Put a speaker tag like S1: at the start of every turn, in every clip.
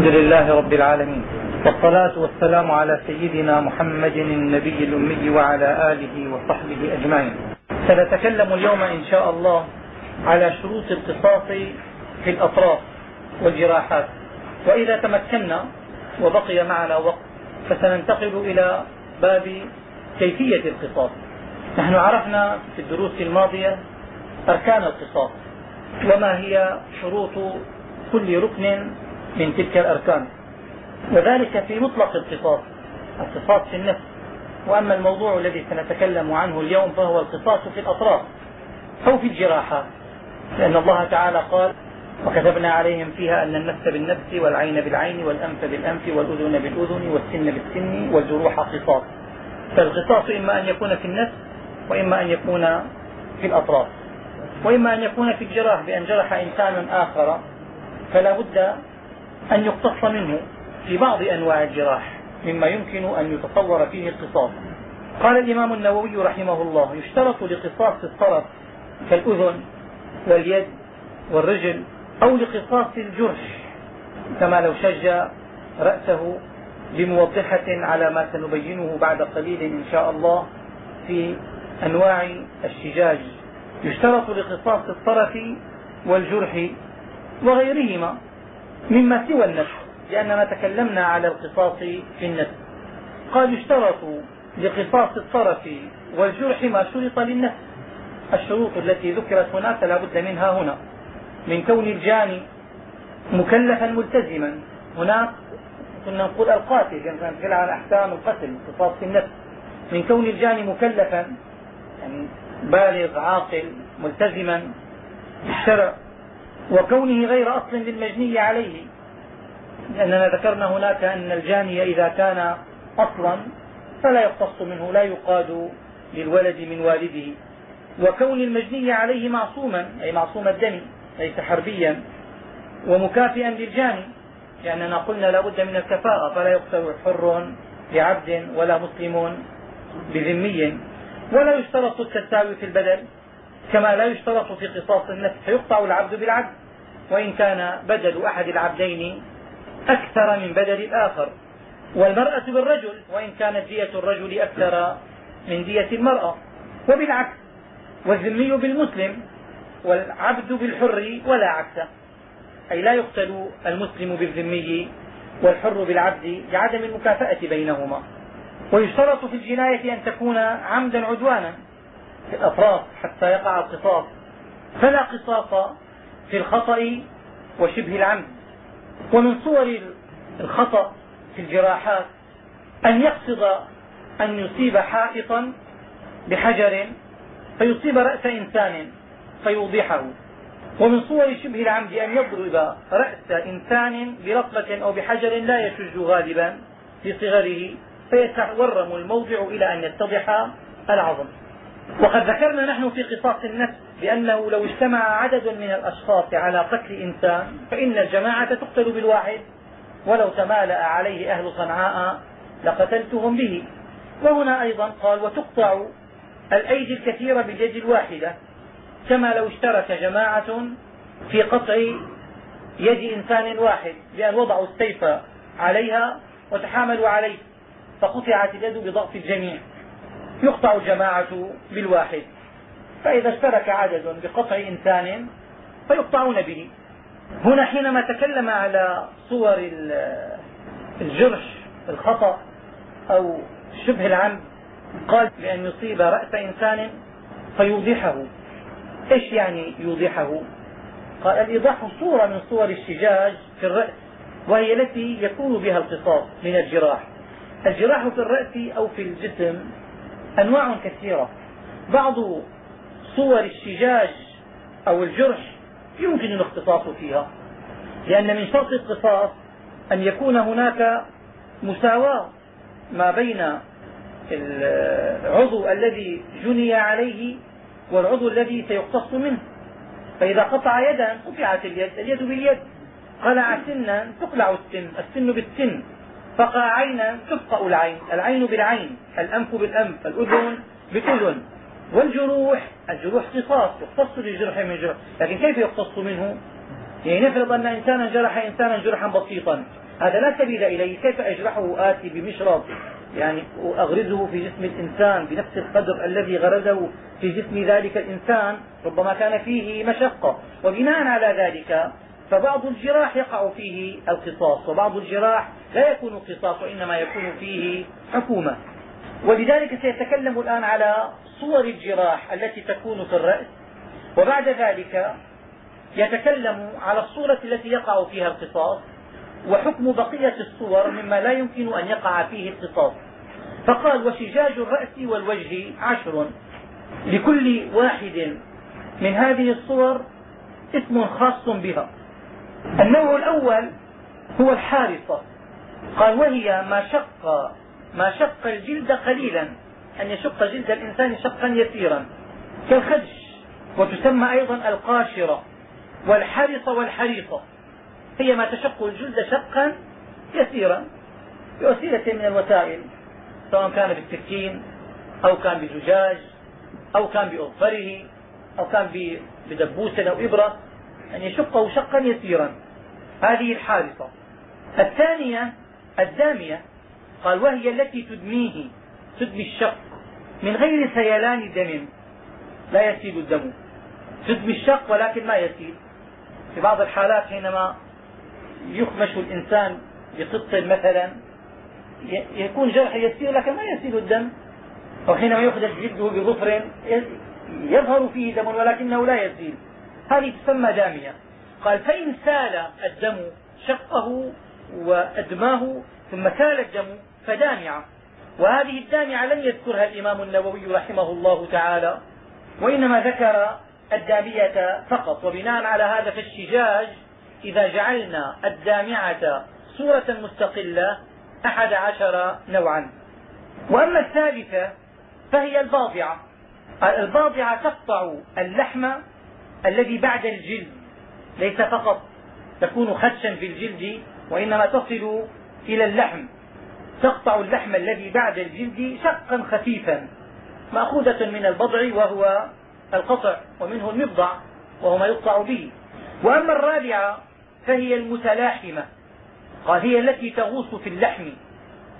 S1: الحمد لله رب العالمين. والصلاة والسلام على سيدنا محمد النبي الأمي وعلى آله وصحبه أجمعين. سنتكلم اليوم إن شاء الله على شروط القصاص في الأطراف والجراحات. وإذا تمكنا وبقي معنا وقت فسننتقل إلى باب كيفية القصاص. نحن عرفنا في الدروس الماضية أركان القصاص وما هي شروط كل ركن من تلك الأركان. وذلك في مطلق القصاص القصاص في النفس. وأما الموضوع الذي سنتكلم عنه اليوم فهو القصاص في الأطراف أو في الجراحات لأن الله تعالى قال وكتبنا عليهم فيها أن النفس بالنفس والعين بالعين والأنف بالأنف والأذن بالأذن والسن بالسن والجروح قصاص. فالقصاص إما أن يكون في النفس وإما أن يكون في الأطراف. وإما أن يكون في الجراح بأن جرح إنسان آخر فلا بد أن يقتص منه في بعض أنواع الجراح مما يمكن أن يتصور فيه القصاص قال الإمام النووي رحمه الله يشترط لقصاص الطرف كالأذن واليد والرجل أو لقصاص الجرح كما لو شج رأسه بموضحة على ما سنبينه بعد قليل إن شاء الله في أنواع الشجاج. يشترط لقصاص الطرف والجرح وغيرهما. مما سوى النفس لأننا تكلمنا على القصاص في النفس. قال يشترط لقصاص الطرف والجرح ما شرط للنفس. الشروط التي ذكرت هناك لا بد منها هنا. من كون الجاني مكلفا ملتزما. هناك كنا نقول القاتل يعني نتكلم عن احكام القتل قصاص في النفس. من كون الجاني مكلفا يعني بالغ عاقل ملتزما بالشرع وكونه غير أصل للمجني عليه. لأننا ذكرنا هناك أن الجاني إذا كان أصلا فلا يقتص منه لا يقاد للولد من والده. وكون المجني عليه معصوما أي معصوم الدم ليس حربيا ومكافئا للجاني لأننا قلنا لا بد من الكفاءة فلا يقتل حر بعبد ولا مسلم بذمي. ولا يشترط التساوي في البدل كما لا يشترط في قصاص النفس فيقطع العبد بالعبد. وإن كان بدل أحد العبدين أكثر من بدل الآخر. والمرأة بالرجل وإن كانت دية الرجل أكثر من دية المرأة. وبالعكس والذمي بالمسلم والعبد بالحر ولا عكس. أي لا يقتل المسلم بالذمي والحر بالعبد لعدم المكافأة بينهما. ويشترط في الجناية أن تكون عمدا عدوانا في الأطراف حتى يقع القصاص. فلا قصاص في الخطأ وشبه العمد. ومن صور الخطأ في الجراحات أن يقصد أن يصيب حائطا بحجر فيصيب رأس إنسان فيوضحه. ومن صور شبه العمد أن يضرب رأس إنسان برطبة أو بحجر لا يشج غالبا لصغره فيتورم الموضع إلى أن يتضح العظم. وقد ذكرنا نحن في قصاص النفس بأنه لو اجتمع عدد من الأشخاص على قتل إنسان فإن الجماعة تقتل بالواحد. ولو تمالأ عليه أهل صنعاء لقتلتهم به. وهنا أيضا قال وتقطع الأيدي الكثيرة باليد الواحدة. كما لو اشترك جماعة في قطع يد إنسان واحد بأن وضعوا السيف عليها وتحاملوا عليه فقطعت اليد بضغط الجميع. يقطع الجماعة بالواحد. فإذا اشترك عدد بقطع إنسان فيقطعون به. هنا حينما تكلم على صور الجرح الخطأ أو شبه العمد قال بأن يصيب رأس إنسان فيوضحه. إيش يعني يوضحه؟ قال الإيضاح صورة من صور الشجاج في الرأس وهي التي يكون بها القصاص من الجراح. الجراح في الرأس أو في الجسم أنواع كثيرة. بعض صور الشجاج أو الجرح يمكن الاختصاص فيها لأن من شرط القصاص أن يكون هناك مساواة ما بين العضو الذي جني عليه والعضو الذي سيقتص منه. فإذا قطع يدا قطعت اليد اليد باليد. قلع سنا تقلع السن السن بالسن. فقع عينا تفقا العين العين بالعين الأنف بالأنف الأذن بالأذن. والجروح الجروح قصاص يقتص للجرح من جرح. لكن كيف يقتص منه؟ يعني نفرض أن إنسانا جرح إنسانا جرحا بسيطا. هذا لا سبيل إليه. كيف أجرحه آتي بمشرط يعني أغرزه في جسم الإنسان بنفس القدر الذي غرزه في جسم ذلك الإنسان ربما كان فيه مشقة. وبناء على ذلك فبعض الجراح يقع فيه القصاص وبعض الجراح لا يكون قصاص وإنما يكون فيه حكومة. ولذلك سيتكلم الآن على صور الجراح التي تكون في الرأس. وبعد ذلك يتكلم على الصورة التي يقع فيها القصاص وحكم بقية الصور مما لا يمكن أن يقع فيه القصاص. فقال وشجاج الرأس والوجه عشر. لكل واحد من هذه الصور اسم خاص بها. النوع الأول هو الحارصة قال وهي ما شق ما شق الجلد قليلا. أن يشق جلد الإنسان شقا يسيرا. كالخدش وتسمى أيضا القاشرة. والحرصة والحريصة. هي ما تشق الجلد شقا يسيرا. بوسيلة من الوسائل سواء كان بالسكين أو كان بزجاج أو كان بأظفره أو كان بدبوس أو إبرة. أن يشقه شقا يسيرا. هذه الحارصة الثانية الدامية قال وهي التي تدميه تدمي الشق. من غير سيلان دم لا يسيل الدم. تدمي الشق ولكن ما يسيل. في بعض الحالات حينما يخمش الإنسان بقط مثلا يكون جرح يسير لكن ما يسيل الدم. أو حينما يخدش جلده بظفر يظهر فيه دم ولكنه لا يسيل. هذه تسمى دامية. قال فإن سال الدم شقه وأدماه ثم سال الدم فدامعة وهذه الدامعة لم يذكرها الإمام النووي رحمه الله تعالى وإنما ذكر الدامية فقط. وبناء على هذا فالشجاج إذا جعلنا الدامعة صورة مستقلة أحد عشر نوعا. وأما الثالثة فهي الباضعة. الباضعة تقطع اللحم الذي بعد الجلد ليس فقط تكون خدشا في الجلد وإنما تصل إلى اللحم. تقطع اللحم الذي بعد الجلد شقا خفيفا مأخوذة من البضع وهو القطع ومنه المبضع وهو ما يقطع به. وأما الرابعة فهي المتلاحمة قال هي التي تغوص في اللحم.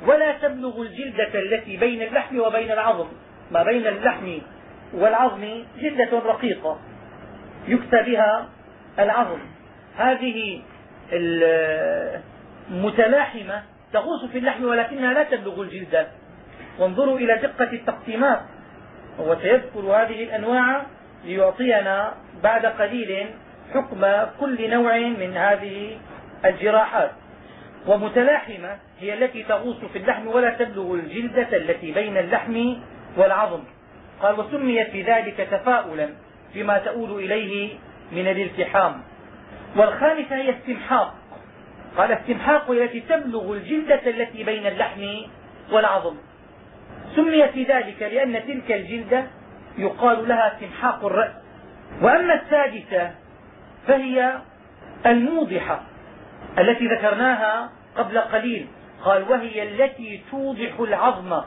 S1: ولا تبلغ الجلدة التي بين اللحم وبين العظم. ما بين اللحم والعظم جلدة رقيقة. يكسى بها العظم. هذه المتلاحمة تغوص في اللحم ولكنها لا تبلغ الجلد. وانظروا إلى دقة التقسيمات. هو سيذكر هذه الأنواع ليعطينا بعد قليل حكم كل نوع من هذه الجراحات. ومتلاحمة هي التي تغوص في اللحم ولا تبلغ الجلدة التي بين اللحم والعظم. قال وسميت بذلك تفاؤلا. بما تؤول إليه من الالتحام. والخامسة هي استمحاق. قال استمحاق التي تبلغ الجلدة التي بين اللحم والعظم. سميت بذلك لأن تلك الجلدة يقال لها استمحاق الرأس. وأما السادسة فهي الموضحة التي ذكرناها قبل قليل. قال وهي التي توضح العظم.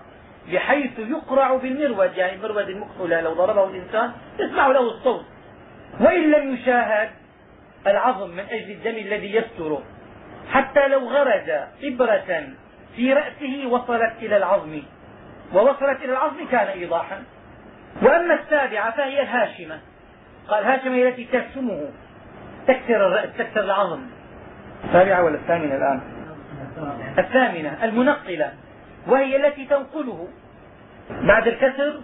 S1: بحيث يقرع بالمرود يعني المرود المكحلة لو ضربه الإنسان يسمع له الصوت. وإن لم يشاهد العظم من أجل الدم الذي يستره. حتى لو غرز إبرة في رأسه وصلت إلى العظم. ووصلت إلى العظم كان إيضاحا. وأما السابعة فهي الهاشمة. قال هاشمة هي التي تهشمه تكسر الرأس تكسر العظم. السابعة ولا الثامنة الآن؟ الثامنة المنقلة. وهي التي تنقله. بعد الكسر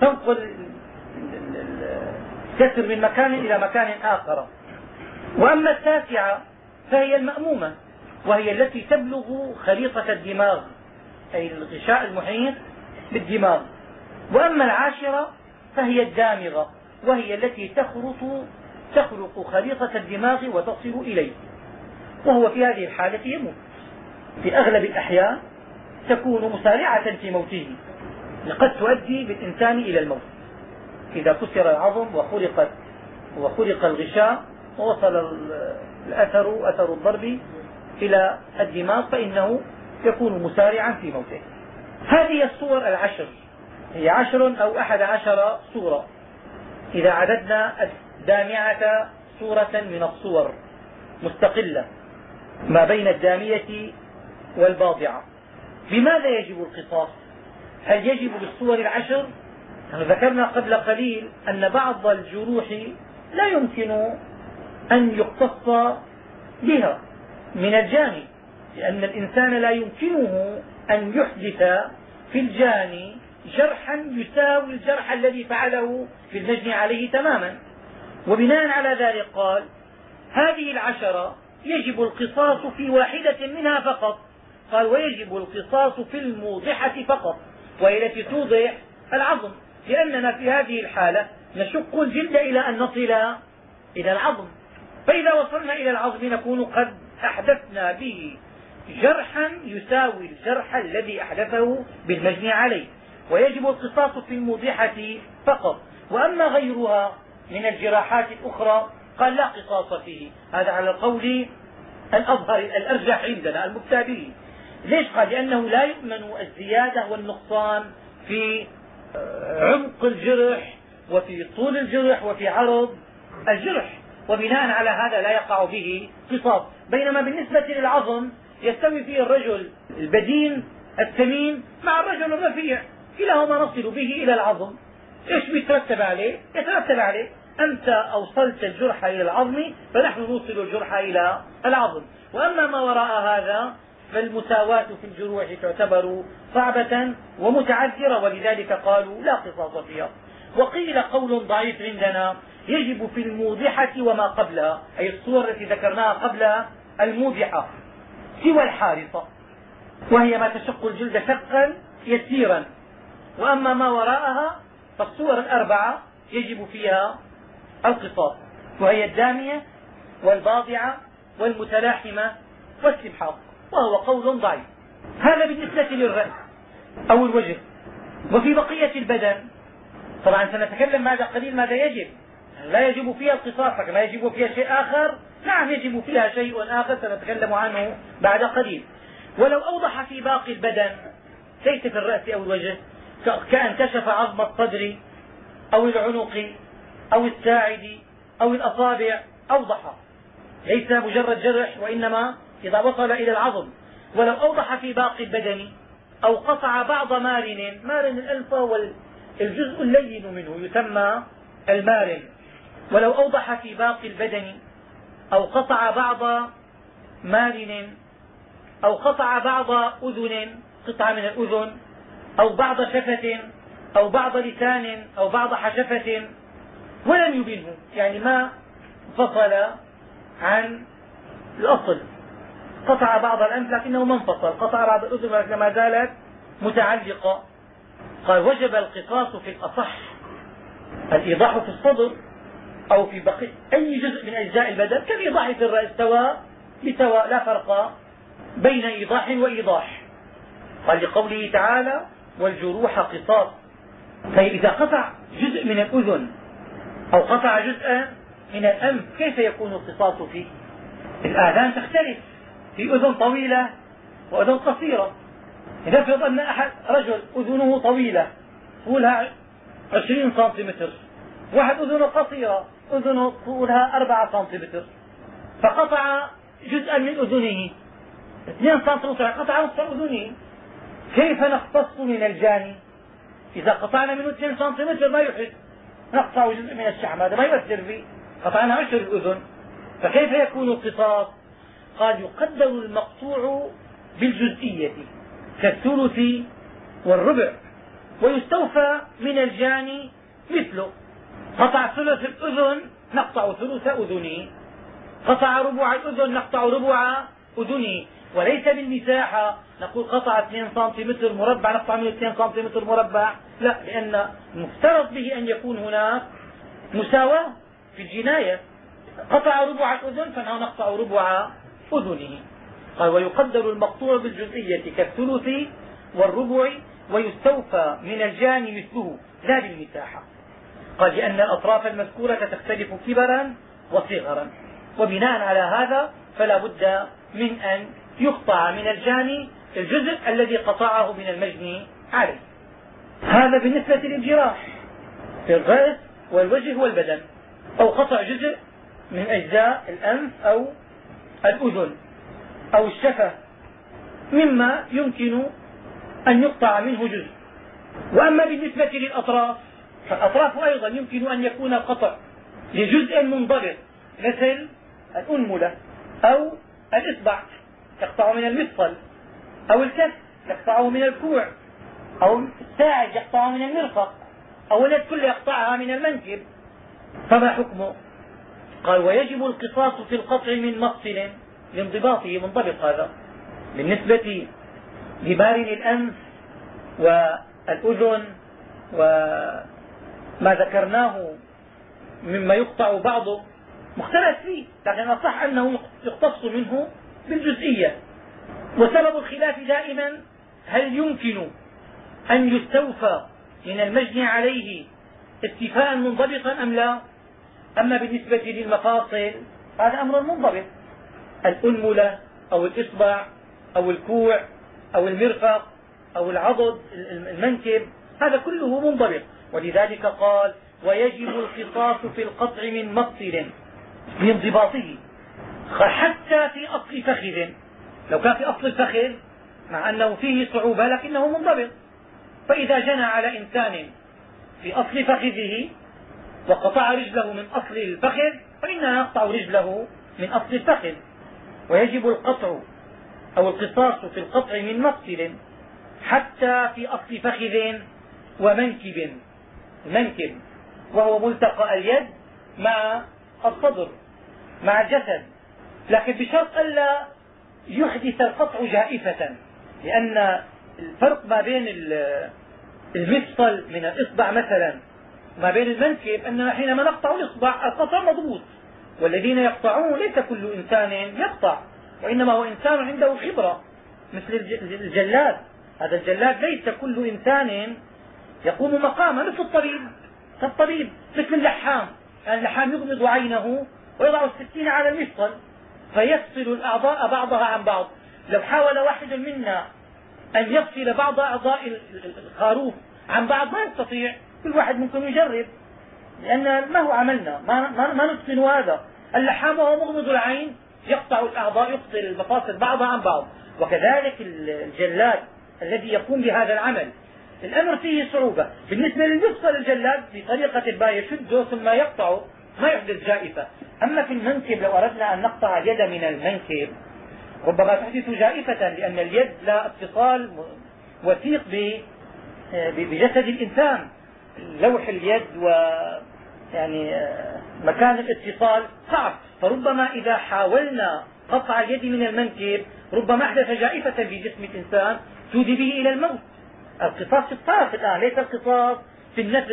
S1: تنقل الكسر من مكان إلى مكان آخر. وأما التاسعة فهي المأمومة وهي التي تبلغ خليطة الدماغ أي الغشاء المحيط بالدماغ. وأما العاشرة فهي الدامغة وهي التي تخرط تخلق خليطة الدماغ وتصل إليه. وهو في هذه الحالة يموت. في أغلب الأحيان تكون مسارعة في موته قد تؤدي بالإنسان إلى الموت. إذا كسر العظم وخلقت وخلق الغشاء ووصل الأثر أثر الضرب إلى الدماغ فإنه يكون مسارعا في موته. هذه الصور العشر. هي عشر أو أحد عشر صورة إذا عددنا الدامعة صورة من الصور مستقلة ما بين الدامية والباضعة. بماذا يجب القصاص؟ هل يجب بالصور العشر؟ ذكرنا قبل قليل أن بعض الجروح لا يمكن أن يقتص بها من الجاني لأن الإنسان لا يمكنه أن يحدث في الجاني جرحا يساوي الجرح الذي فعله في المجني عليه تماما. وبناء على ذلك قال هذه العشرة يجب القصاص في واحدة منها فقط. قال ويجب القصاص في الموضحة فقط وهي التي توضح العظم لأننا في هذه الحالة نشق الجلد إلى أن نصل إلى العظم. فإذا وصلنا إلى العظم نكون قد أحدثنا به جرحا يساوي الجرح الذي أحدثه بالمجني عليه. ويجب القصاص في الموضحة فقط. وأما غيرها من الجراحات الأخرى قال لا قصاص فيه. هذا على القول الأظهر الأرجح عندنا المفتى به ليش قال؟ لأنه لا يؤمن الزيادة والنقصان في عمق الجرح وفي طول الجرح وفي عرض الجرح. وبناء على هذا لا يقع به قصاص. بينما بالنسبة للعظم يستوي فيه الرجل البدين الثمين مع الرجل الرفيع. كلاهما نصل به إلى العظم. إيش بيترتب عليه؟ يترتب عليه أنت أوصلت الجرح إلى العظم فنحن نوصل الجرح إلى العظم. وأما ما وراء هذا فالمساواة في الجروح تعتبر صعبة ومتعذرة ولذلك قالوا لا قصاص فيها. وقيل قول ضعيف عندنا يجب في الموضحة وما قبلها أي الصور التي ذكرناها قبل الموضحة سوى الحارصة وهي ما تشق الجلد شقا يسيرا. وأما ما وراءها فالصور الأربعة يجب فيها القصاص. وهي الدامية والباضعة والمتلاحمة والسبحاق وهو قول ضعيف. هذا بالنسبة للرأس أو الوجه. وفي بقية البدن طبعا سنتكلم بعد قليل ماذا يجب. لا يجب فيها القصاص لا يجب فيها شيء آخر. نعم يجب فيها شيء آخر سنتكلم عنه بعد قليل. ولو أوضح في باقي البدن ليس في الرأس أو الوجه كأن كشف عظم الصدر أو العنق أو الساعد أو الأصابع أوضح. ليس مجرد جرح وإنما إذا وصل إلى العظم ولو أوضح في باقي البدن أو قطع بعض مارن مارن الأنف هو الجزء اللين منه يسمى المارن. ولو أوضح في باقي البدن أو قطع بعض مارن أو قطع بعض أذن قطعة من الأذن أو بعض شفة أو بعض لسان أو بعض حشفة ولم يبنه. يعني ما فصل عن الأصل. قطع بعض الأنف لكنه ما انفصل قطع بعض الأذن ولكن ما زالت متعلقة. قال وجب القصاص في الأصح الإيضاح في الصدر أو في بقي أي جزء من أجزاء البدن كالإيضاح في الرأس سواء بسواء لا فرق بين إيضاح وإيضاح. قال لقوله تعالى والجروح قصاص. فإذا قطع جزء من الأذن أو قطع جزءا من الأنف كيف يكون القصاص فيه؟ الآذان تختلف. في أذن طويلة وأذن قصيرة. إذا فرض أن أحد رجل أذنه طويلة طولها عشرين سنتيمتر. واحد أذنه قصيرة أذنه طولها أربعة سنتيمتر. فقطع جزءا من أذنه. اثنين سنتيمتر قطع نصف أذنه. كيف نقتص من الجاني؟ إذا قطعنا منه اثنين سنتيمتر ما يحس نقطع جزء من الشعب هذا ما يؤثر فيه. قطعنا عشر الأذن فكيف يكون القصاص؟ قال يقدر المقطوع بالجزئية كالثلث والربع ويستوفى من الجاني مثله. قطع ثلث الأذن نقطع ثلث أذنه قطع ربع الأذن نقطع ربع أذنه وليس بالمساحة. نقول قطع 2 سنتيمتر مربع نقطع منه 2 سنتيمتر مربع. لا لأن مفترض به أن يكون هناك مساواة في الجناية. قطع ربع الأذن فنحن نقطع ربع أذنه. قال ويقدر المقطوع بالجزئية كالثلث والربع ويستوفى من الجاني مثله لا بالمساحة. قال لأن الأطراف المذكورة تختلف كبرا وصغرا. وبناء على هذا فلا بد من أن يقطع من الجاني الجزء الذي قطعه من المجني عليه. هذا بالنسبة للجراح في الرأس والوجه والبدن. أو قطع جزء من أجزاء الأنف أو الأذن أو الشفة مما يمكن أن يقطع منه جزء. وأما بالنسبة للأطراف فالأطراف أيضا يمكن أن يكون القطع لجزء منضبط مثل الأنملة أو الإصبع يقطع من المفصل أو الكف يقطعه من الكوع أو الساعد يقطع من المرفق أو اليد كلها يقطعها من المنكب. فما حكمه؟ قال ويجب القصاص في القطع من مفصل لانضباطه منضبط هذا بالنسبة لبارن الأنف والأذن وما ذكرناه مما يقطع بعضه مختلف فيه لكن الصح أنه يقتص منه بالجزئية. وسبب الخلاف دائما هل يمكن أن يستوفى من المجني عليه استيفاء منضبطا أم لا؟ أما بالنسبة للمفاصل هذا أمر منضبط. الأنملة أو الإصبع أو الكوع أو المرفق أو العضد المنكب هذا كله منضبط. ولذلك قال ويجب القصاص في القطع من مفصل بانضباطه حتى في أصل فخذ. لو كان في أصل الفخذ مع أنه فيه صعوبة لكنه منضبط. فإذا جنى على إنسان في أصل فخذه وقطع رجله من أصل الفخذ فإننا نقطع رجله من أصل الفخذ. ويجب القطع أو القصاص في القطع من مفصل حتى في أصل فخذ ومنكب. المنكب وهو ملتقى اليد مع الصدر مع الجسد. لكن بشرط ألا يحدث القطع جائفة لأن الفرق ما بين المفصل من الإصبع مثلا ما بين المنكب أننا حينما نقطع الإصبع القطع مضبوط. والذين يقطعون ليس كل إنسان يقطع وإنما هو إنسان عنده خبرة مثل الجلاد. هذا الجلاد ليس كل إنسان يقوم مقامه مثل الطبيب. كالطبيب مثل اللحام. يعني اللحام يغمض عينه ويضع السكين على المفصل فيفصل الأعضاء بعضها عن بعض. لو حاول واحد منا أن يفصل بعض أعضاء الخروف عن بعض ما يستطيع. كل واحد منكم يجرب. لأن ما هو عملنا. ما, ما, ما نتقن هذا. اللحام وهو مغمض العين. يقطع الأعضاء يفصل المفاصل بعضها عن بعض. وكذلك الجلاد الذي يقوم بهذا العمل. الأمر فيه صعوبة. بالنسبة للمفصل الجلاد بطريقة ما يشده ثم يقطعه ما يحدث جائفة. أما في المنكب لو أردنا أن نقطع اليد من المنكب ربما تحدث جائفة لأن اليد لا اتصال وثيق بجسد الإنسان. لوح اليد و يعني مكان الاتصال صعب. فربما إذا حاولنا قطع اليد من المنكب ربما أحدث جائفة في جسم الإنسان تودي به إلى الموت. القصاص في الطرف الآن ليس القصاص في النفس.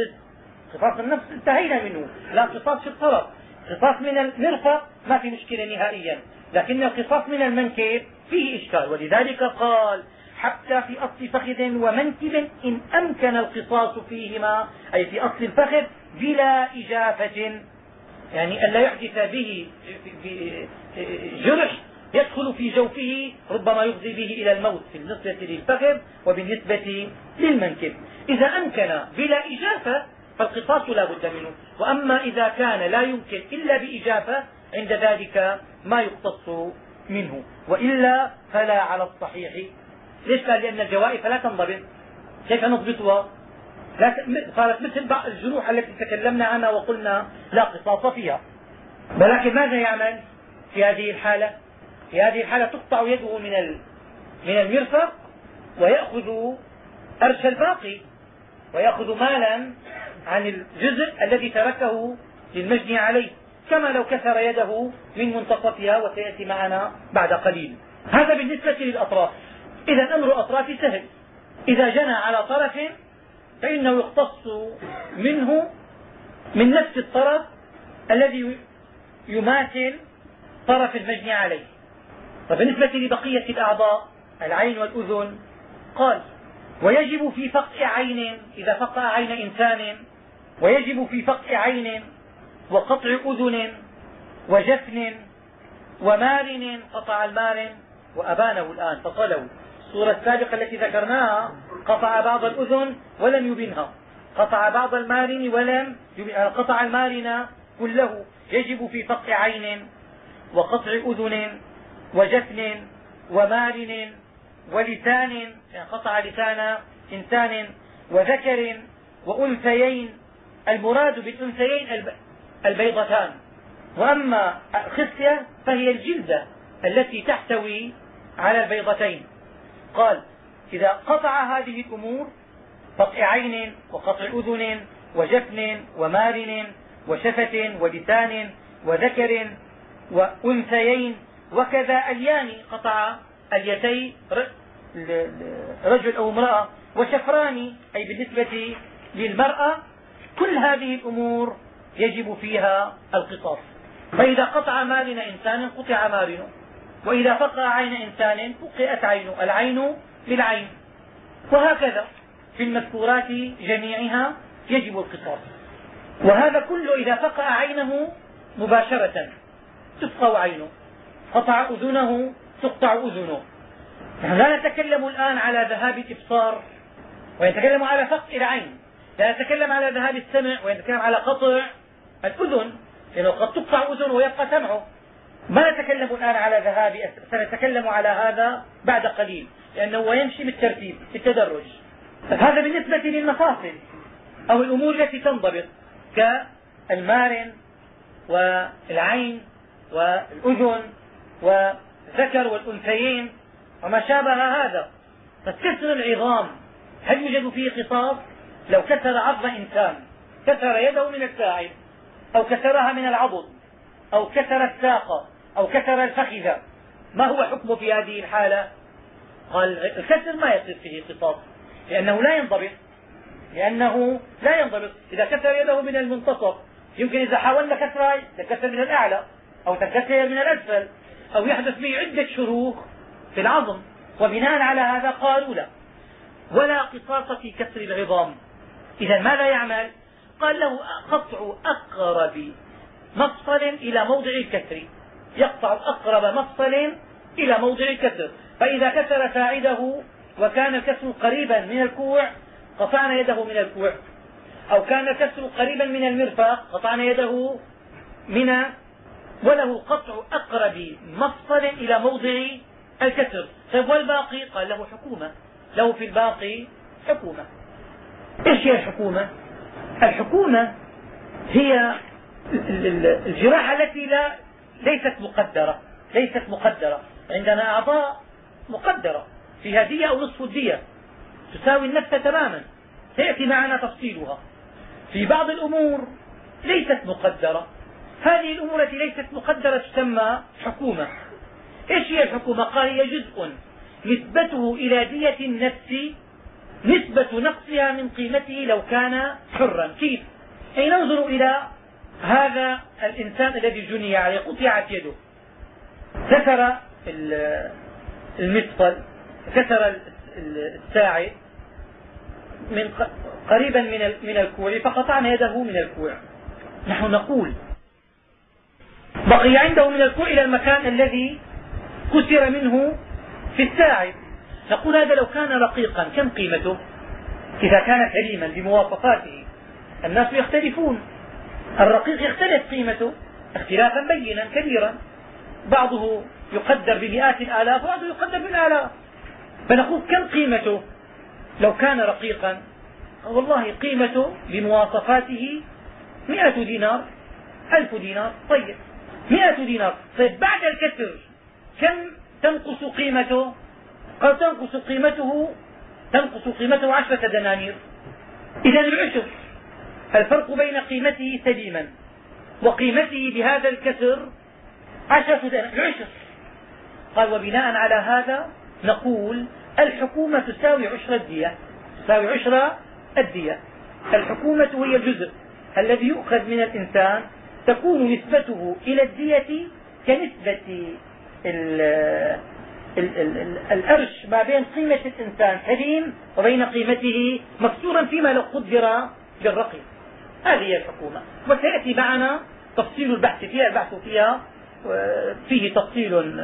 S1: قصاص النفس انتهينا منه لا قصاص في الطرف قصاص من المرفق ما في مشكلة نهائيا. لكن القصاص من المنكب فيه إشكال. ولذلك قال حتى في أصل فخذ ومنكب إن أمكن القصاص فيهما أي في أصل الفخذ بلا إجافة. يعني ألا يحدث به جرح يدخل في جوفه ربما يفضي به إلى الموت بالنسبة للفخذ وبالنسبة للمنكب. إذا أمكن بلا إجافة فالقصاص لا بد منه. وأما إذا كان لا يمكن إلا بإجافة عند ذلك ما يقتص منه. وإلا فلا على الصحيح ليش قال لأن الجوائف لا تنضبط؟ كيف نضبطها؟ صارت مثل بعض الجروح التي تكلمنا عنها وقلنا لا قصاص فيها. ولكن ماذا يعمل؟ في هذه الحالة في هذه الحالة تقطع يده من من المرفق ويأخذ أرش الباقي ويأخذ مالا عن الجزء الذي تركه للمجني عليه. كما لو كسر يده من منتصفها وسيأتي معنا بعد قليل. هذا بالنسبة للأطراف. إذا أمر أطراف سهل. إذا جنى على طرف فإنه يختص منه من نفس الطرف الذي يماثل طرف المجني عليه. فبالنسبة لبقية الأعضاء العين والأذن قال ويجب في فقع عين إذا فقع عين إنسان ويجب في فقع عين وقطع أذن وجفن ومارن قطع المارن وأبانه الآن فقلوا الصورة السابقة التي ذكرناها قطع بعض الأذن ولم يبنها. قطع بعض المارن ولم قطع المارن كله يجب في فقع عين وقطع أذن وجفن ومارن ولسان يعني قطع لسان إنسان وذكر وأنثيين. المراد بالأنثيين البيضتان. وأما الخصية فهي الجلدة التي تحتوي على البيضتين. قال إذا قطع هذه الأمور قطع عين وقطع أذن وجفن ومارن وشفة ولسان وذكر وأنثيين وكذا اليان قطع اليتي رجل أو امرأة وشفران أي بالنسبة للمرأة كل هذه الأمور يجب فيها القصاص فإذا قطع مارن إنسان قطع مارنه. وإذا فقع عين إنسان فقئت عينه العين بالعين. وهكذا في المذكورات جميعها يجب القصاص. وهذا كله إذا فقع عينه مباشرة تفقع عينه قطع أذنه تقطع أذنه. نحن لا نتكلم الآن على ذهاب الإبصار ونتكلم على فقع العين. لا نتكلم على ذهاب السمع ونتكلم على قطع الأذن لأنه قد تقطع أذنه ويبقى سمعه. ما نتكلم الآن على ذهاب سنتكلم على هذا بعد قليل لأنه يمشي بالترتيب بالتدرج. هذا بالنسبة للمفاصل أو الأمور التي تنضبط كالمارن والعين والأذن والذكر والأنثيين وما شابه هذا. فكسر العظام هل يوجد فيه قصاص؟ لو كسر عظم إنسان كسر يده من الساعد أو كسرها من العضد أو كسر الساق أو كسر الفخذ. ما هو حكمه في هذه الحالة؟ قال الكسر ما يصير فيه قصاص لأنه لا ينضبط لأنه لا ينضبط. إذا كسر يده من المنتصف يمكن إذا حاولنا كسرها تكسر من الأعلى أو تنكسر من الأسفل أو يحدث به عدة شروخ في العظم. وبناء على هذا قالوا لا ولا قصاص في كسر العظام. إذا ماذا يعمل؟ قال له قطع أقرب مفصل إلى موضع الكسر. يقطع أقرب مفصل إلى موضع الكسر. فإذا كسر ساعده وكان الكسر قريبا من الكوع قطعنا يده من الكوع. أو كان الكسر قريبا من المرفق قطعنا يده من وله قطع أقرب مفصل إلى موضع الكسر. طيب والباقي؟ قال له حكومة. له في الباقي حكومة. إيش هي الحكومة؟ الحكومة هي الجراحة التي لا ليست مقدرة ليست مقدرة. عندنا أعضاء مقدرة فيها دية أو نصف الدية تساوي النفس تماما سيأتي معنا تفصيلها. في بعض الأمور ليست مقدرة. هذه الأمور التي ليست مقدرة تسمى حكومة. إيش هي الحكومة؟ قال هي جزء نسبته إلى دية النفس نسبة نقصها من قيمته لو كان حرا. كيف؟ أي ننظر إلى هذا الإنسان الذي جني عليه قطعت يده. كسر المفصل كسر الساعد من قريبا من من الكوع فقطعنا يده من الكوع. نحن نقول بقي عنده من الكوع إلى المكان الذي كسر منه في الساعد نقول هذا لو كان رقيقا كم قيمته؟ إذا كان سليما بمواصفاته الناس يختلفون. الرقيق يختلف قيمته اختلافا بينا كبيرا. بعضه يقدر بمئات الآلاف وبعضه يقدر بالالاف فنقول كم قيمته؟ لو كان رقيقا والله قيمته بمواصفاته مئة دينار ألف دينار. طيب مئة دينار. طيب بعد الكسر كم تنقص قيمته؟ قد تنقص قيمته تنقص قيمته عشرة دنانير. إذا العشر الفرق بين قيمته سليما وقيمته بهذا الكسر عشرة دنانير العشر قال وبناء على هذا نقول الحكومة تساوي عشر الدية تساوي عشر الدية. الحكومة هي الجزء الذي يؤخذ من الإنسان تكون نسبته إلى الدية كنسبة الأرش ما بين قيمة الإنسان سليم وبين قيمته مكسورا فيما لو قدر بالرقم هذه هي الحكومة. وسيأتي معنا تفصيل البحث فيها البحث فيها فيه تفصيل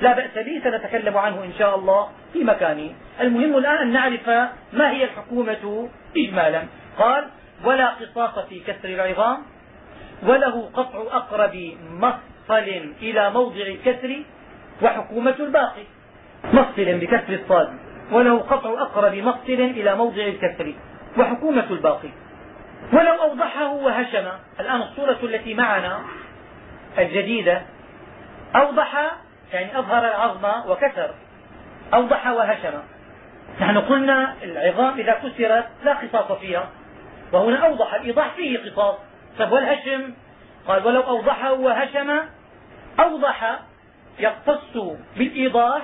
S1: لا بأس به سنتكلم عنه إن شاء الله في مكانه المهم الآن أن نعرف ما هي الحكومة إجمالا. قال ولا قصاص في كسر العظام وله قطع أقرب مفصل إلى موضع الكسر وحكومة الباقي. مفصل بكسر الصاد. وله قطع أقرب مفصل إلى موضع الكسر وحكومة الباقي. ولو أوضحه وهشم. الآن الصورة التي معنا الجديدة. أوضح يعني أظهر العظم وكسر. أوضح وهشم. نحن قلنا العظام إذا كسرت لا قصاص فيها. وهنا أوضح الإيضاح فيه قصاص. طيب والهشم؟ قال ولو أوضحه وهشم أوضح يقتص بالإيضاح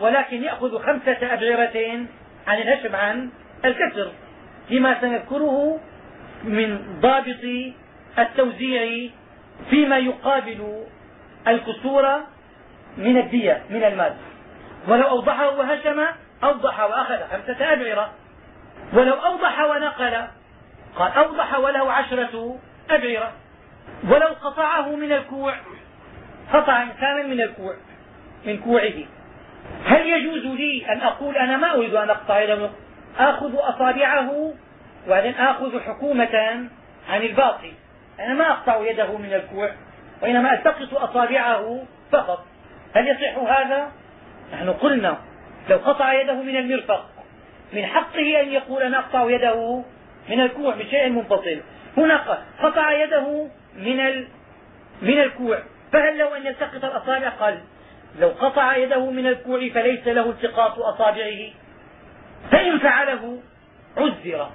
S1: ولكن يأخذ خمسة أبعرة عن الهشم عن الكسر. لما سنذكره من ضابط التوزيع فيما يقابل الكسور من الدية من المال. ولو أوضحه وهشم أوضح وأخذ. خمسة أبعرة ولو أوضح ونقل قال أوضح وله عشرة أبعرة. ولو قطعه من الكوع قطع إنسانا من الكوع من كوعه. هل يجوز لي أن أقول أنا ما أريد أن أقطع؟ يده آخذ أصابعه وبعدين آخذ حكومة عن الباقي أنا ما أقطع يده من الكوع وإنما ألتقط أصابعه فقط. هل يصح هذا؟ نحن قلنا لو قطع يده من المرفق من حقه أن يقول أنا أقطع يده من الكوع بشيء منفصل. هنا قطع يده من من الكوع. فهل له أن يلتقط الأصابع؟ قال لو قطع يده من الكوع فليس له التقاط أصابعه. فإن فعله عذر.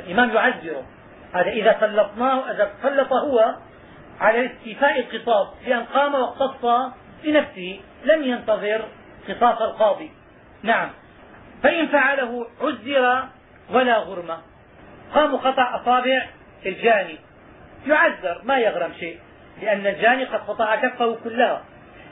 S1: الإمام يعذره هذا إذا سلطناه إذا سلط هو على استيفاء القصاص بأن قام واقتص بنفسه لم ينتظر قصاص القاضي. نعم. فإن فعله عذر ولا غرمة قام قطع أصابع الجاني. يعذر ما يغرم شيء لأن الجاني قد قطع كفه كلها.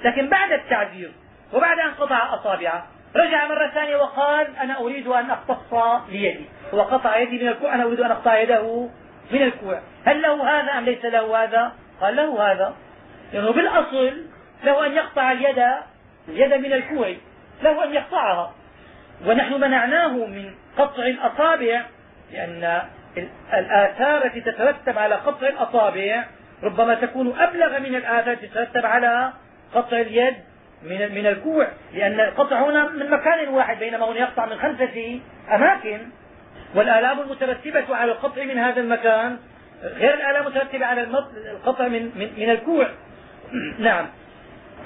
S1: لكن بعد التعذير وبعد أن قطع أصابعه رجع مرة ثانية وقال أنا أريد أن أقتص ليدي. هو قطع يدي من الكوع أنا أريد أن أقطع يده من الكوع. هل له هذا أم ليس له هذا؟ قال له هذا. لأنه بالأصل له أن يقطع اليد اليد من الكوع. له أن يقطعها. ونحن منعناه من قطع الأصابع لأن الآثار التي تترتب على قطع الأصابع ربما تكون أبلغ من الآثار التي تترتب على قطع اليد من من الكوع لأن القطع هنا من مكان واحد بينما هنا يقطع من خمسة أماكن. والآلام المترتبة على القطع من هذا المكان غير الآلام المترتبة على القطع من من, من الكوع. نعم.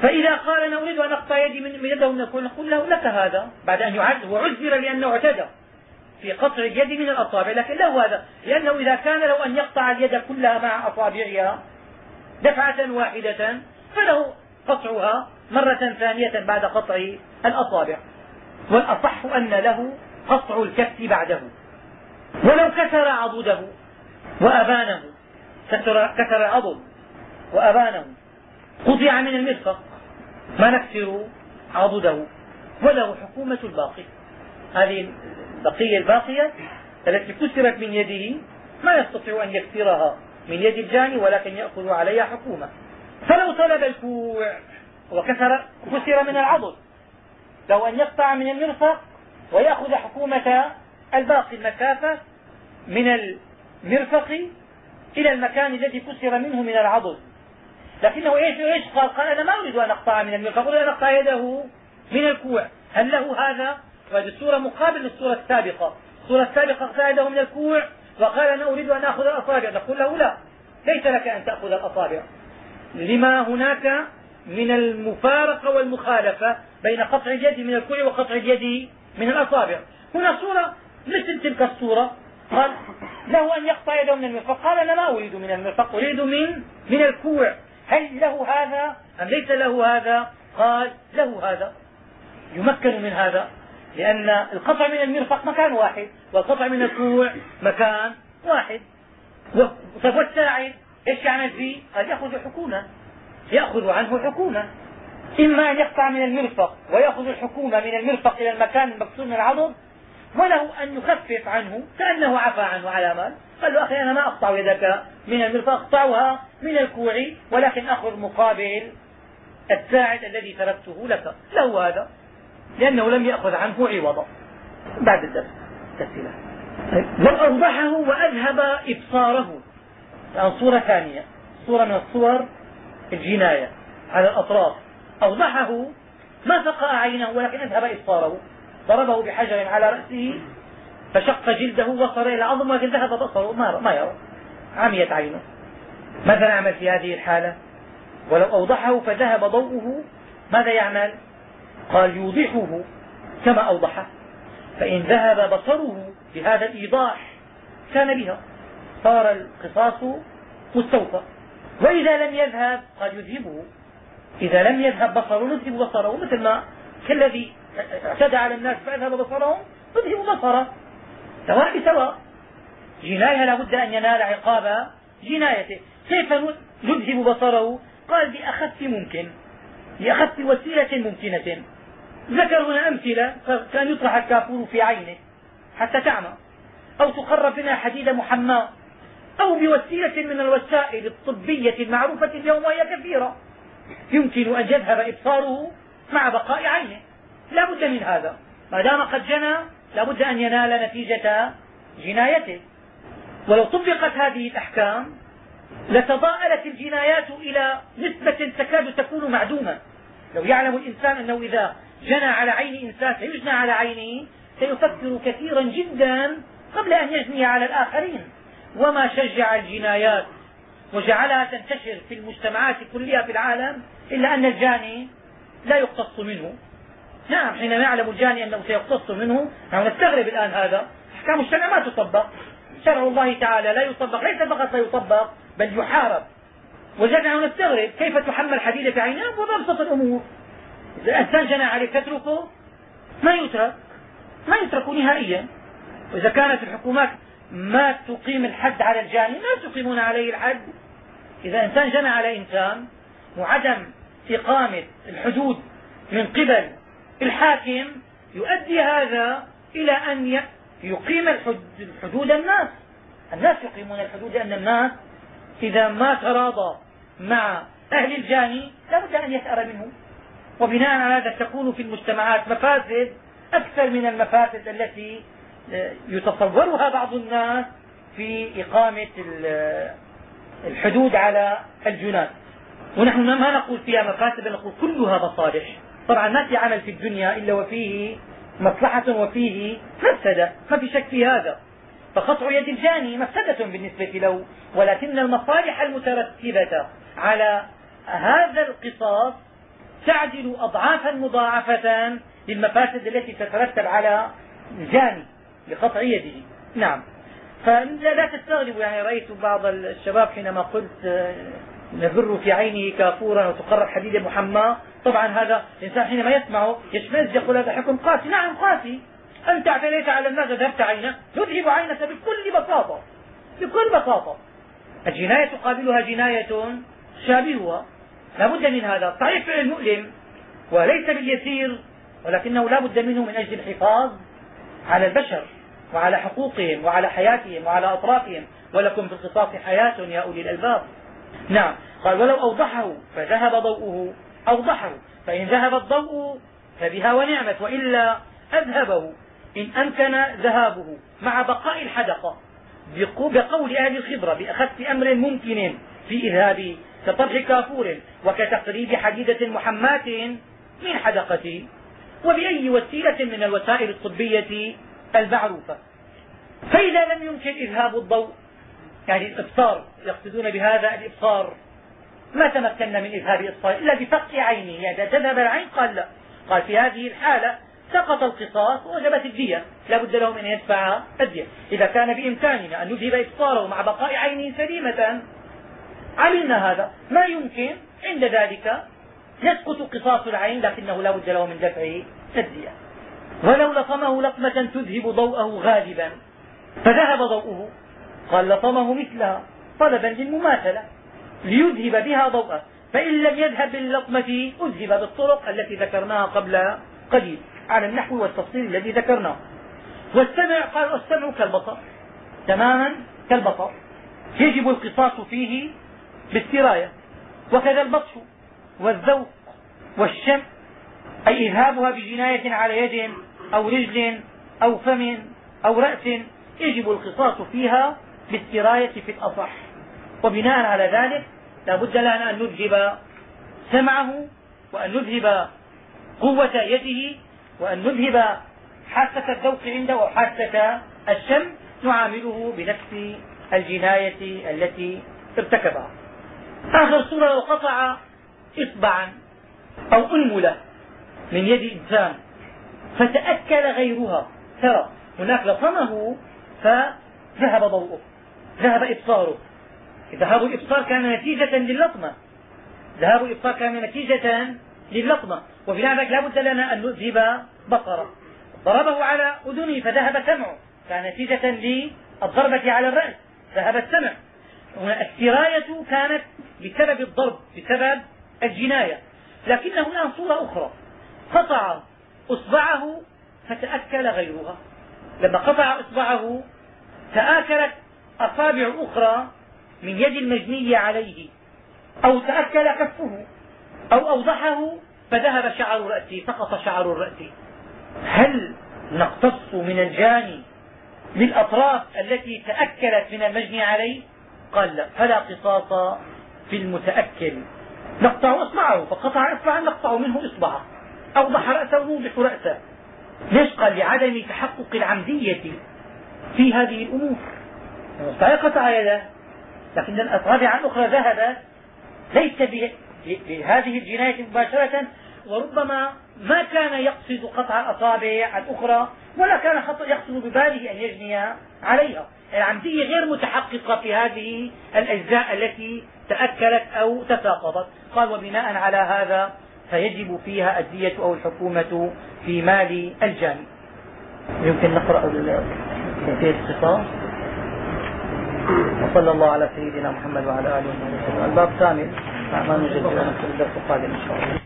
S1: فإذا قال أنا أريد أن أقطع يدي من يده من الكوع نقول له لك هذا بعد أن يعد وعذر لأنه اعتدى في قطع اليد من الأصابع لكن له هذا لأنه إذا كان له أن يقطع اليد كلها مع أصابعها دفعة واحدة فله قطعها مرة ثانية بعد قطع الأصابع. والأصح أن له قطع الكف بعده. ولو كسر عضده وأبانه كسر, كسر العضد وأبانه قطع من المرفق ما نكسر عضده. وله حكومة الباقي. هذه البقية الباقية التي كسرت من يده ما يستطيع أن يكسرها من يد الجاني ولكن يأخذ عليها حكومة. فلو طلب الكوع وكسر كسر من العضد لو أن يقطع من المرفق ويأخذ حكومة الباقي المسافة من المرفق إلى المكان الذي كسر منه من العضد لكنه إيش إيش؟ قال قال أنا ما أريد أن أقطع من المرفق أريد أن أقطع يده من الكوع. هل له هذا؟ وهذه الصورة مقابل للصورة السابقة. الصورة السابقة أقطع يده من الكوع وقال أنا أريد أن أخذ الأصابع. نقول له لا ليس لك أن تأخذ الأصابع. لما هناك من المفارقة والمخالفة بين قطع اليد من الكوع وقطع اليد من الأصابع. هنا صورة مثل تلك الصورة قال له أن يقطع يده من المرفق. قال أنا ما أريد من المرفق أريد من من الكوع. هل له هذا؟ أم ليس له هذا؟ قال له هذا. يمكن من هذا لأن القطع من المرفق مكان واحد والقطع من الكوع مكان واحد. والساعد إيش يعمل فيه؟ قال يأخذ حكومة يأخذ عنه حكومة. إما أن يقطع من المرفق ويأخذ الحكومة من المرفق إلى المكان المقصود من العضد وله أن يخفف عنه كأنه عفى عنه على مال. قال له أخي أنا ما أقطع يدك من المرفق أقطعها من الكوع ولكن أخذ مقابل الساعد الذي تركته لك. له هذا لأنه لم يأخذ عنه عوضا بعد الدرس. تسهيلا وأوضحه وأذهب إبصاره. الآن صورة ثانية. صورة من الصور الجناية على الأطراف. أوضحه ما فقأ عينه ولكن أذهب إبصاره ضربه بحجر على رأسه فشق جلده وصل إلى العظم ولكن ذهب بصره ما يرى. عميت عينه. ماذا نعمل في هذه الحالة؟ ولو أوضحه فذهب ضوءه. ماذا يعمل؟ قال يوضحه كما أوضحه. فإن ذهب بصره بهذا الإيضاح كان بها صار القصاص مستوفى. وإذا لم يذهب قد يذهبه إذا لم يذهب بصره نذهب بصره مثل ما كالذي اعتدى على الناس فأذهب بصرهم نذهب بصره. سواء بسواء جناية لا بد أن ينال عقاب جنايته. كيف نذهب بصره؟ قال بأخف ممكن بأخف وسيلة ممكنة. ذكر هنا أمثلة كان يطرح الكافور في عينه حتى تعمى. أو تقرب منها حديدة محماة أو بوسيلة من الوسائل الطبية المعروفة اليوم وهي كثيرة. يمكن أن يذهب إبصاره مع بقاء عينه. لا بد من هذا. ما دام قد جنى لا بد أن ينال نتيجة جنايته. ولو طبقت هذه الأحكام لتضاءلت الجنايات إلى نسبة تكاد تكون معدومة. لو يعلم الإنسان أنه إذا جنى على عين إنسان سيجنى على عينه سيفكر كثيرا جدا قبل أن يجني على الآخرين. وما شجع الجنايات وجعلها تنتشر في المجتمعات كلها في العالم إلا أن الجاني لا يقتص منه. نعم حينما يعلم الجاني أنه سيقتص منه نحن نستغرب الآن هذا. أحكام الشرع ما تطبق. شرع الله تعالى لا يطبق ليس فقط لا يطبق بل يحارب. وجدنا نستغرب كيف تحمل حديدة عيناه وبأبسط الأمور. إذا الإنسان جنى عليه تتركه ما يترك ما يترك نهائيا. وإذا كانت الحكومات ما تقيم الحد على الجاني ما تقيمون عليه الحد. إذا إنسان جنى على إنسان وعدم إقامة الحدود من قبل الحاكم يؤدي هذا إلى أن يقيم الحدود الناس. الناس يقيمون الحدود لأن الناس إذا ما تراضى مع أهل الجاني لا بد أن يسأر منه وبناء على هذا تكون في المجتمعات مفاسد أكثر من المفاسد التي يتصورها بعض الناس في إقامة الحدود على الجنات ونحن ما نقول فيها مفاسد بل نقول كلها مصالح. طبعا ما في عمل في الدنيا إلا وفيه مصلحة وفيه مفسدة. ما في شك في هذا. فقطع يد الجاني مفسدة بالنسبة له. ولكن المصالح المترتبة على هذا القصاص تعدل أضعافا مضاعفة للمفاسد التي تترتب على الجاني لقطع يده. نعم. فلا تستغربوا يعني رأيت بعض الشباب حينما قلت آه، نذر في عينه كافورا وتقرب حديد محمى. طبعا هذا الانسان حينما يسمعه يشمئز يقول هذا حكم قاسي. نعم قاسي. أنت اعتديت على الناس ذهبت عينه. يذهب عينك بكل بساطة. بكل بساطة. الجناية تقابلها جناية شابهها. لا بد من هذا. صحيح فعل مؤلم وليس باليسير ولكنه لا بد منه من أجل الحفاظ. على البشر وعلى حقوقهم وعلى حياتهم وعلى أطرافهم ولكم في القصاص حياة يا أولي الألباب. نعم. قال ولو أوضحه فذهب ضوءه أوضحه فإن ذهب الضوء فبها ونعمت وإلا أذهبه. إن أمكن ذهابه مع بقاء الحدقة بقول أهل الخبرة بأخف أمر ممكن في إذهاب كطرح كافور وكتقريب حديدة محماة من حدقته وبأي وسيلة من الوسائل الطبية المعروفة. فإذا لم يمكن إذهاب الضوء يعني الإبصار يقصدون بهذا الإبصار ما تمكنا من إذهاب الإبصار إلا بفك عينه. يعني تذهب العين قال لا. قال في هذه الحالة سقط القصاص ووجبت الدية. لا بد له من ان يدفع الدية. إذا كان بإمكاننا أن نذهب إبصاره مع بقاء عينه سليمة علمنا هذا. ما يمكن عند ذلك يسقط قصاص العين لكنه لا بد له من دفع الدية ولو لطمه لطمة تذهب ضوءه غالبا. فذهب ضوءه. قال لطمه مثلها طلبا للمماثلة. ليذهب بها ضوءه. فإن لم يذهب باللطمة أذهب بالطرق التي ذكرناها قبل قليل. على النحو والتفصيل الذي ذكرناه. والسمع قال والسمع كالبصر. تماما كالبصر. يجب القصاص فيه بالسراية. وكذا البطش. والذوق والشم أي إذهابها بجناية على يد أو رجل أو فم أو رأس يجب القصاص فيها بالسراية في الأصح. وبناء على ذلك لا بد لنا أن نذهب سمعه وأن نذهب قوة يده وأن نذهب حاسة الذوق عنده وحاسة الشم نعامله بنفس الجناية التي ارتكبها. آخر صورة لو قطع إصبعا أو أنملة من يد إنسان فتأكل غيرها. ترى هناك لطمه فذهب ضوءه ذهب إبصاره. ذهاب الإبصار كان نتيجة للطمة ذهاب الإبصار كان نتيجة للطمة وفي ذلك لا بد لنا أن نذهب بصره. ضربه على أذنه فذهب سمعه. كان نتيجة للضربة على الرأس ذهب السمع. هنا السراية كانت بسبب الضرب بسبب الجناية. لكن هناك صورة أخرى. قطع إصبعه فتأكل غيرها. لما قطع إصبعه تآكلت أصابع أخرى من يد المجني عليه. أو تأكل كفه. أو أوضحه فذهب شعر رأسه سقط شعر الرأس هل نقتص من الجاني للأطراف التي تأكلت من المجني عليه؟ قال لا فلا قصاص في المتأكل. نقطع أصبعه فقطع اصبعا نقطع منه إصبعه. اوضح رأسه نوضح رأسه. ليش قال؟ لعدم تحقق العمدية في هذه الأمور. صحيح قطع يده لكن الأصابع الأخرى ذهبت ليس بهذه الجناية مباشرة وربما ما كان يقصد قطع الأصابع الأخرى ولا كان يقصد بباله أن يجني عليها. العمدية غير متحققة في هذه الأجزاء التي تأكلت أو تساقطت. قال وبناء على هذا فيجب فيها الدية أو الحكومة في مال الجاني يمكن نقرأ كيفية القصاص وصلى الله على سيدنا محمد وعلى آله وصحبه الباب كامل ما نجد في الدرس القادم إن شاء الله.